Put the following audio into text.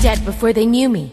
dead before they knew me.